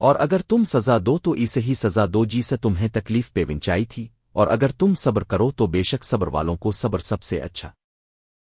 اور اگر تم سزا دو تو اسے ہی سزا دو جی سے تمہیں تکلیف پہ ونچائی تھی، اور اگر تم صبر کرو تو بے شک صبر والوں کو صبر سب سے اچھا۔